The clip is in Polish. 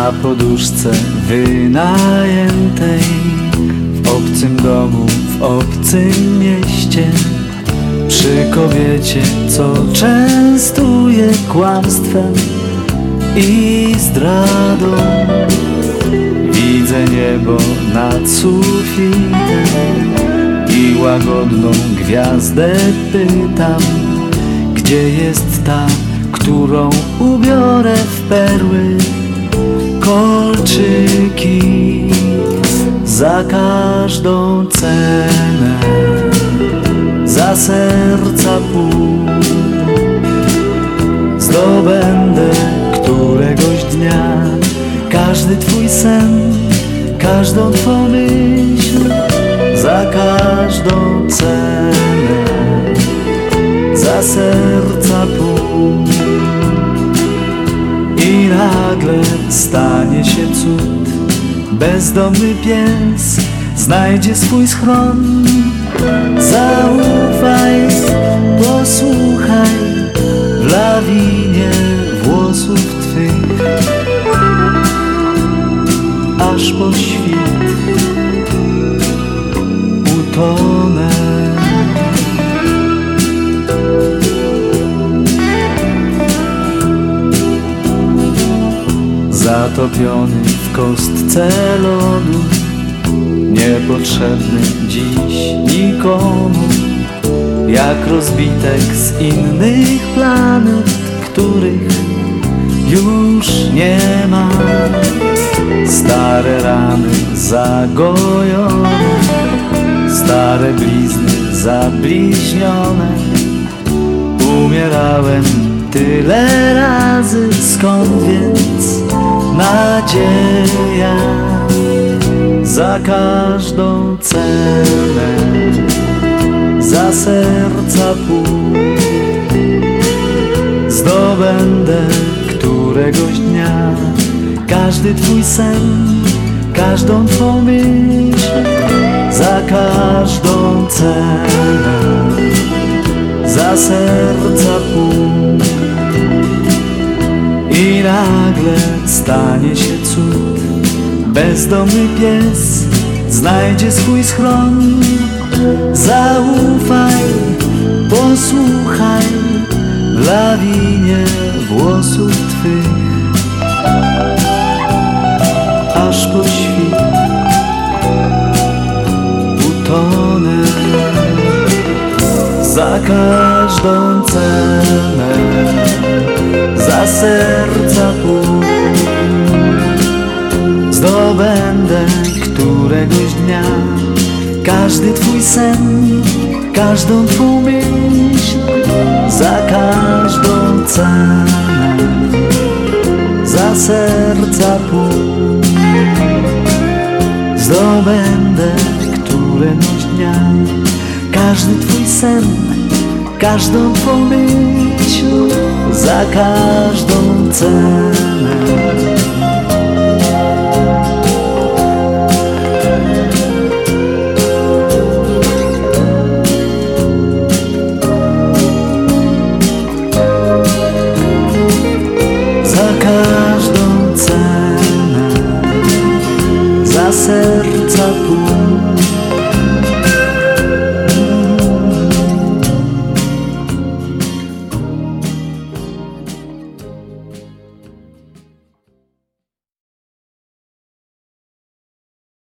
na poduszce wynajętej W obcym domu, w obcym mieście. Przy kobiecie, co częstuje kłamstwem i zdradą. Widzę niebo nad sufitem I łagodną gwiazdę pytam Gdzie jest ta, którą ubiorę w perły Kolczyki za każdą cenę Za serca pół Zdobędę któregoś dnia Każdy twój sen, każdą twą myśl Za każdą cenę Za serca pół Nagle stanie się cud. Bezdomny pies znajdzie swój schron. Zaufaj, posłuchaj Zatopiony w kostce lodu Niepotrzebny dziś nikomu Jak rozbitek z innych planet Których już nie ma. Stare rany zagojone Stare blizny zabliźnione. Umierałem tyle razy Skąd więc nadzieja Za każdą cenę Za serca pół Zdobędę któregoś dnia Każdy twój sen Każdą twą myśl Za każdą cenę Za serca pół I nagle stanie się cud. Bezdomny pies Znajdzie swój schron. Zaufaj Posłuchaj w lawinie włosów Twych. Aż po świt utonę Za każdą cenę Za serca pół Zdobędę któregoś dnia Każdy Twój sen Każdą Twą myśl Za każdą cenę Za serca pół Zdobędę któregoś dnia Każdy Twój sen Każdą Twą myśl Za każdą cenę passa